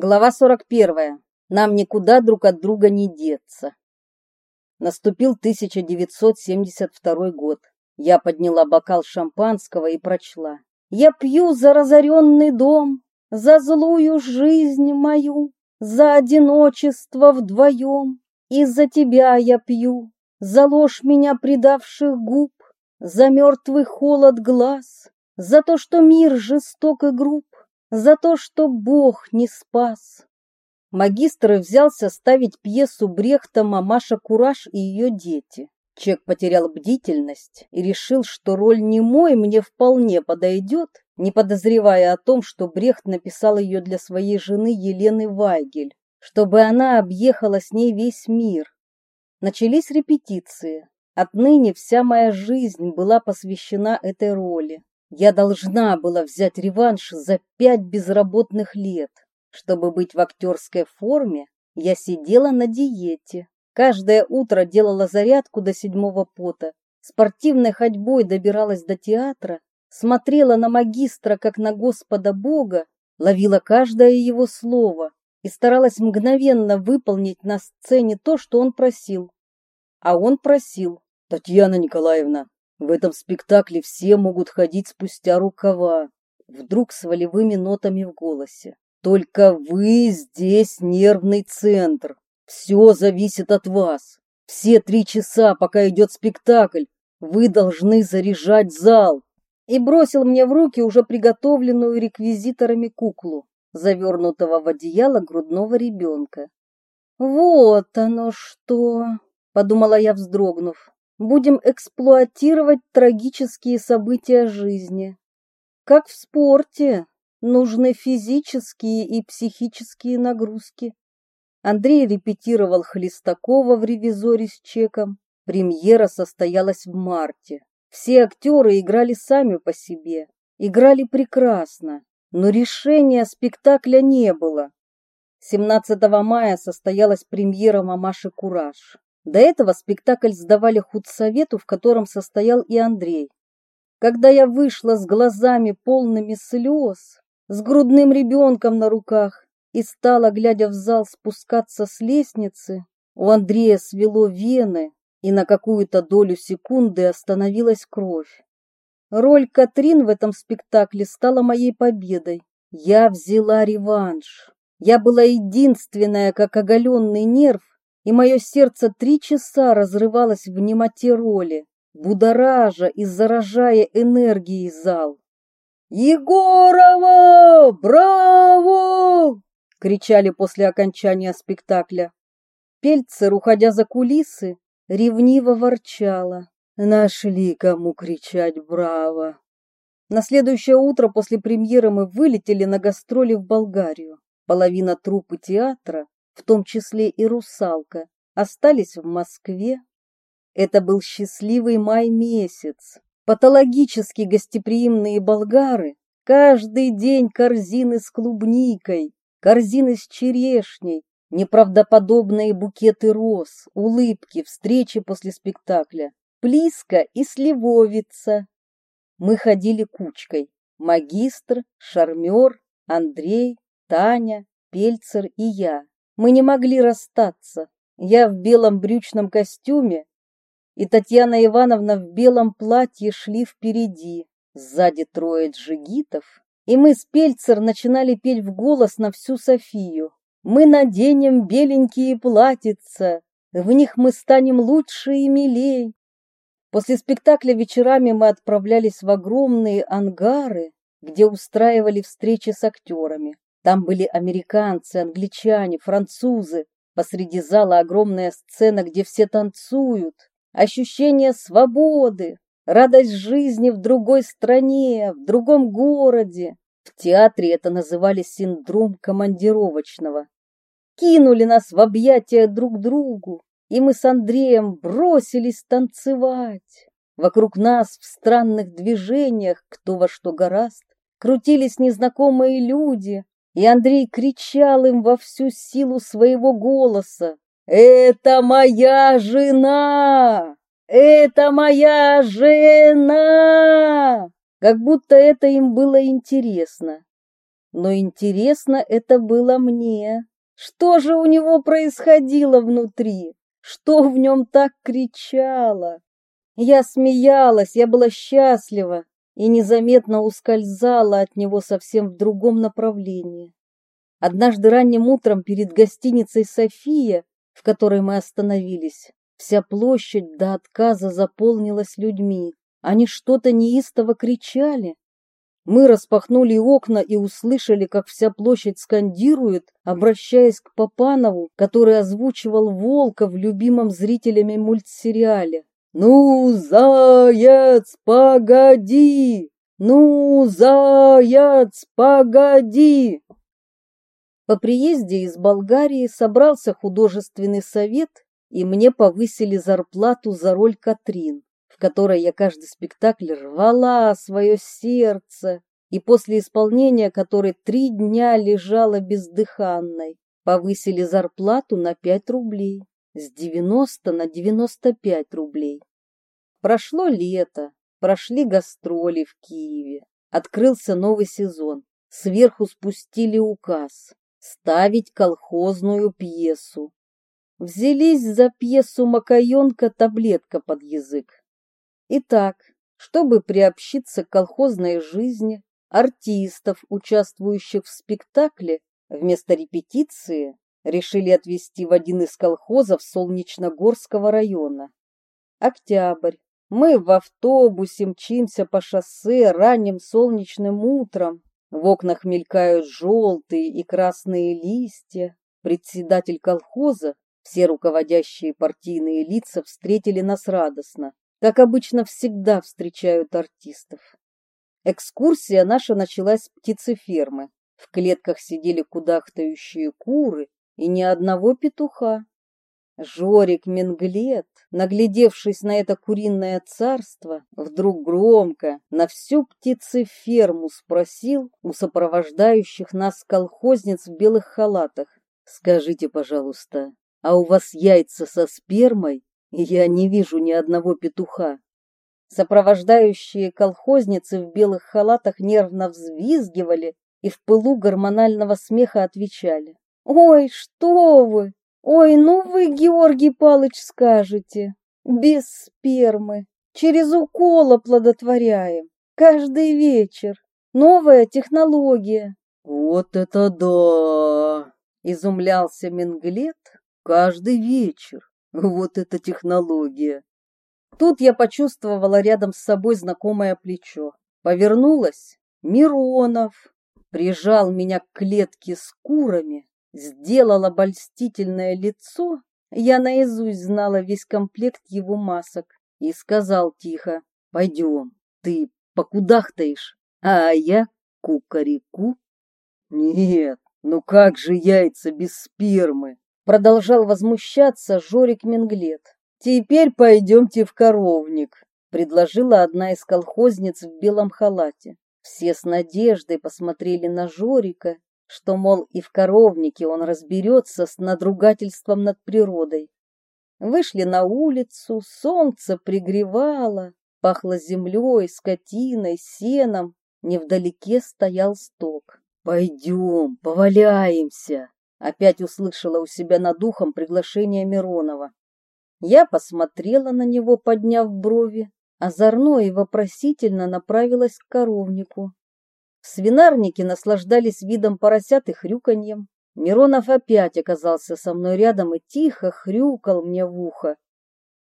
Глава 41. Нам никуда друг от друга не деться. Наступил 1972 год. Я подняла бокал шампанского и прочла. Я пью за разоренный дом, за злую жизнь мою, за одиночество вдвоем. И за тебя я пью, за ложь меня предавших губ, за мертвый холод глаз, за то, что мир жесток и груб, за то, что Бог не спас. Магистр взялся ставить пьесу Брехта «Мамаша Кураж и ее дети». Чек потерял бдительность и решил, что роль немой мне вполне подойдет, не подозревая о том, что Брехт написал ее для своей жены Елены Вайгель, чтобы она объехала с ней весь мир. Начались репетиции. Отныне вся моя жизнь была посвящена этой роли. Я должна была взять реванш за пять безработных лет. Чтобы быть в актерской форме, я сидела на диете. Каждое утро делала зарядку до седьмого пота, спортивной ходьбой добиралась до театра, смотрела на магистра как на Господа Бога, ловила каждое его слово и старалась мгновенно выполнить на сцене то, что он просил. А он просил, «Татьяна Николаевна, в этом спектакле все могут ходить спустя рукава, вдруг с волевыми нотами в голосе. Только вы здесь нервный центр. Все зависит от вас. Все три часа, пока идет спектакль, вы должны заряжать зал. И бросил мне в руки уже приготовленную реквизиторами куклу, завернутого в одеяло грудного ребенка. «Вот оно что!» — подумала я, вздрогнув будем эксплуатировать трагические события жизни. Как в спорте, нужны физические и психические нагрузки. Андрей репетировал Хлестакова в «Ревизоре» с чеком. Премьера состоялась в марте. Все актеры играли сами по себе. Играли прекрасно, но решения спектакля не было. 17 мая состоялась премьера «Мамаши Кураж». До этого спектакль сдавали худсовету, в котором состоял и Андрей. Когда я вышла с глазами полными слез, с грудным ребенком на руках и стала, глядя в зал, спускаться с лестницы, у Андрея свело вены, и на какую-то долю секунды остановилась кровь. Роль Катрин в этом спектакле стала моей победой. Я взяла реванш. Я была единственная, как оголенный нерв, и мое сердце три часа разрывалось в немоте роли, будоража и заражая энергией зал. «Егорова! Браво!» — кричали после окончания спектакля. Пельцер, уходя за кулисы, ревниво ворчала. Нашли кому кричать «Браво!». На следующее утро после премьеры мы вылетели на гастроли в Болгарию. Половина труппы театра в том числе и «Русалка», остались в Москве. Это был счастливый май месяц. Патологически гостеприимные болгары каждый день корзины с клубникой, корзины с черешней, неправдоподобные букеты роз, улыбки, встречи после спектакля, плиска и сливовица. Мы ходили кучкой. Магистр, шармер, Андрей, Таня, Пельцер и я. Мы не могли расстаться. Я в белом брючном костюме, и Татьяна Ивановна в белом платье шли впереди. Сзади трое джигитов, и мы с Пельцер начинали петь в голос на всю Софию. Мы наденем беленькие платьица, в них мы станем лучше и милей. После спектакля вечерами мы отправлялись в огромные ангары, где устраивали встречи с актерами. Там были американцы, англичане, французы. Посреди зала огромная сцена, где все танцуют. Ощущение свободы, радость жизни в другой стране, в другом городе. В театре это называли синдром командировочного. Кинули нас в объятия друг другу, и мы с Андреем бросились танцевать. Вокруг нас в странных движениях, кто во что гораст, крутились незнакомые люди, и Андрей кричал им во всю силу своего голоса. «Это моя жена! Это моя жена!» Как будто это им было интересно. но интересно это было мне. Что же у него происходило внутри? Что в нем так кричало? Я смеялась, я была счастлива и незаметно ускользала от него совсем в другом направлении. Однажды ранним утром перед гостиницей «София», в которой мы остановились, вся площадь до отказа заполнилась людьми. Они что-то неистово кричали. Мы распахнули окна и услышали, как вся площадь скандирует, обращаясь к Папанову, который озвучивал Волка в любимом зрителями мультсериале. «Ну, заяц, погоди! Ну, заяц, погоди!» По приезде из Болгарии собрался художественный совет, и мне повысили зарплату за роль Катрин, в которой я каждый спектакль рвала свое сердце, и после исполнения которой три дня лежала бездыханной, повысили зарплату на пять рублей с 90 на 95 рублей. Прошло лето, прошли гастроли в Киеве, открылся новый сезон. Сверху спустили указ ставить колхозную пьесу. Взялись за пьесу Макаенко таблетка под язык. Итак, чтобы приобщиться к колхозной жизни, артистов, участвующих в спектакле, вместо репетиции решили отвезти в один из колхозов Солнечногорского района. Октябрь. Мы в автобусе мчимся по шоссе ранним солнечным утром. В окнах мелькают желтые и красные листья. Председатель колхоза, все руководящие партийные лица встретили нас радостно, как обычно всегда встречают артистов. Экскурсия наша началась с птицефермы. В клетках сидели кудахтающие куры, и ни одного петуха. Жорик Менглет, наглядевшись на это куриное царство, вдруг громко на всю птицеферму спросил у сопровождающих нас колхозниц в белых халатах. «Скажите, пожалуйста, а у вас яйца со спермой? Я не вижу ни одного петуха». Сопровождающие колхозницы в белых халатах нервно взвизгивали и в пылу гормонального смеха отвечали. Ой, что вы! Ой, ну вы, Георгий Палыч, скажете. Без спермы. Через укол оплодотворяем. Каждый вечер. Новая технология. Вот это да! Изумлялся Менглет. Каждый вечер. Вот это технология. Тут я почувствовала рядом с собой знакомое плечо. Повернулась. Миронов прижал меня к клетке с курами сделал обольстительное лицо, я наизусть знала весь комплект его масок и сказал тихо, «Пойдем, ты покудахтаешь, а я кукареку». «Нет, ну как же яйца без спермы?» Продолжал возмущаться Жорик Менглет. «Теперь пойдемте в коровник», — предложила одна из колхозниц в белом халате. Все с надеждой посмотрели на Жорика, что, мол, и в коровнике он разберется с надругательством над природой. Вышли на улицу, солнце пригревало, пахло землей, скотиной, сеном, невдалеке стоял сток. «Пойдем, поваляемся!» Опять услышала у себя над ухом приглашение Миронова. Я посмотрела на него, подняв брови, озорно и вопросительно направилась к коровнику. Свинарники наслаждались видом поросят и хрюканьем. Миронов опять оказался со мной рядом и тихо хрюкал мне в ухо.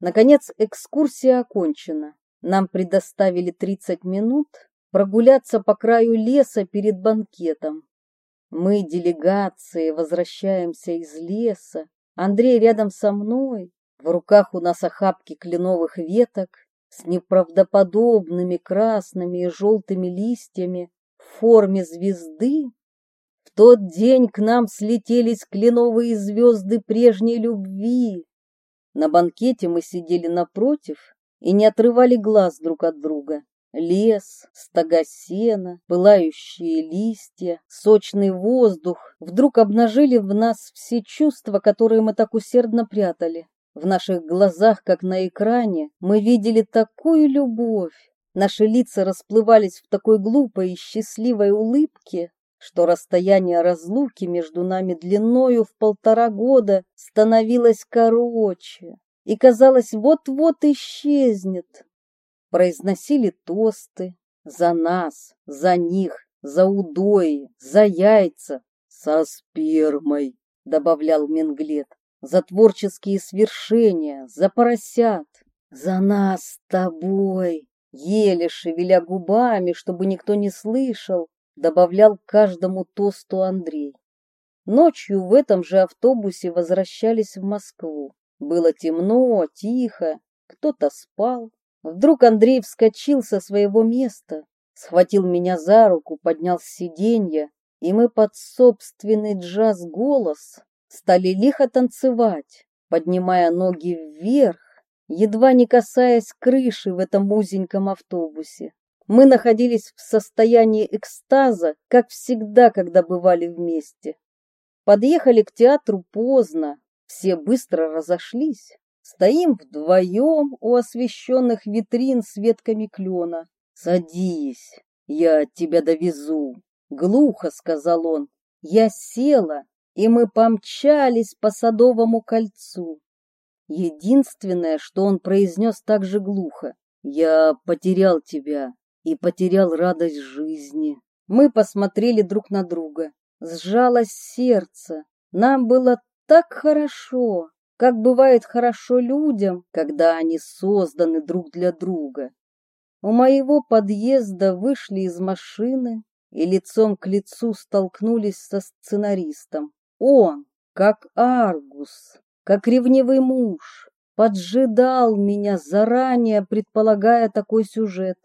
Наконец экскурсия окончена. Нам предоставили 30 минут прогуляться по краю леса перед банкетом. Мы, делегации, возвращаемся из леса. Андрей рядом со мной. В руках у нас охапки кленовых веток с неправдоподобными красными и желтыми листьями в форме звезды, в тот день к нам слетелись кленовые звезды прежней любви. На банкете мы сидели напротив и не отрывали глаз друг от друга. Лес, стога сена, пылающие листья, сочный воздух вдруг обнажили в нас все чувства, которые мы так усердно прятали. В наших глазах, как на экране, мы видели такую любовь, Наши лица расплывались в такой глупой и счастливой улыбке, что расстояние разлуки между нами длиною в полтора года становилось короче и, казалось, вот-вот исчезнет. Произносили тосты за нас, за них, за удои, за яйца, со спермой, добавлял Менглет, за творческие свершения, за поросят, за нас с тобой, еле шевеля губами, чтобы никто не слышал, добавлял каждому тосту Андрей. Ночью в этом же автобусе возвращались в Москву. Было темно, тихо, кто-то спал. Вдруг Андрей вскочил со своего места, схватил меня за руку, поднял с сиденья, и мы под собственный джаз-голос стали лихо танцевать, поднимая ноги вверх, едва не касаясь крыши в этом узеньком автобусе. Мы находились в состоянии экстаза, как всегда, когда бывали вместе. Подъехали к театру поздно, все быстро разошлись. Стоим вдвоем у освещенных витрин с ветками клена. «Садись, я тебя довезу», — глухо сказал он. Я села, и мы помчались по Садовому кольцу. Единственное, что он произнес так же глухо. «Я потерял тебя и потерял радость жизни». Мы посмотрели друг на друга. Сжалось сердце. Нам было так хорошо, как бывает хорошо людям, когда они созданы друг для друга. У моего подъезда вышли из машины и лицом к лицу столкнулись со сценаристом. Он, как Аргус, как ревнивый муж, поджидал меня, заранее предполагая такой сюжет.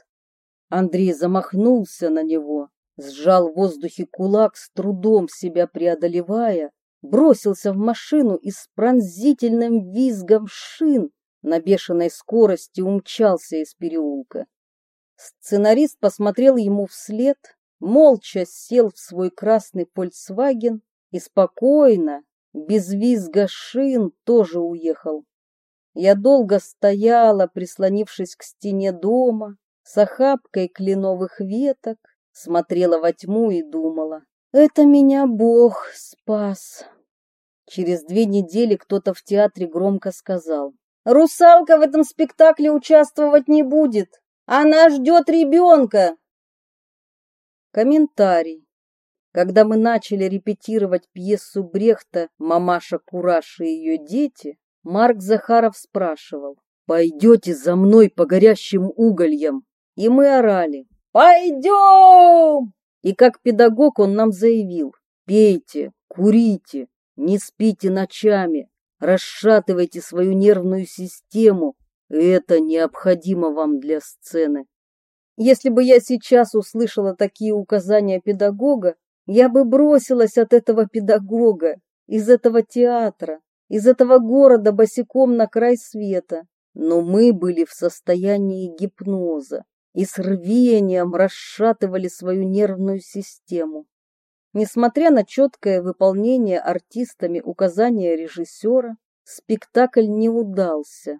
Андрей замахнулся на него, сжал в воздухе кулак, с трудом себя преодолевая, бросился в машину и с пронзительным визгом шин на бешеной скорости умчался из переулка. Сценарист посмотрел ему вслед, молча сел в свой красный Volkswagen и спокойно, без визга шин тоже уехал. Я долго стояла, прислонившись к стене дома, с охапкой кленовых веток, смотрела во тьму и думала. Это меня Бог спас. Через две недели кто-то в театре громко сказал. «Русалка в этом спектакле участвовать не будет. Она ждет ребенка!» Комментарий. Когда мы начали репетировать пьесу Брехта «Мамаша Кураш и ее дети», Марк Захаров спрашивал, «Пойдете за мной по горящим угольям?» И мы орали, «Пойдем!» И как педагог он нам заявил, «Пейте, курите, не спите ночами, расшатывайте свою нервную систему, это необходимо вам для сцены». Если бы я сейчас услышала такие указания педагога, я бы бросилась от этого педагога, из этого театра, из этого города босиком на край света. Но мы были в состоянии гипноза и с рвением расшатывали свою нервную систему. Несмотря на четкое выполнение артистами указания режиссера, спектакль не удался.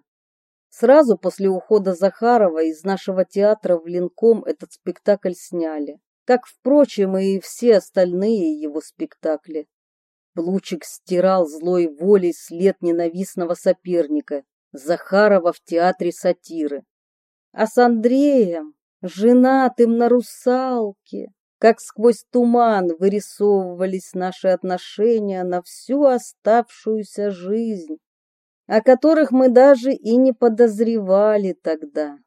Сразу после ухода Захарова из нашего театра в Ленком этот спектакль сняли как, впрочем, и все остальные его спектакли. Лучик стирал злой волей след ненавистного соперника, Захарова в театре сатиры. А с Андреем, женатым на русалке, как сквозь туман вырисовывались наши отношения на всю оставшуюся жизнь, о которых мы даже и не подозревали тогда.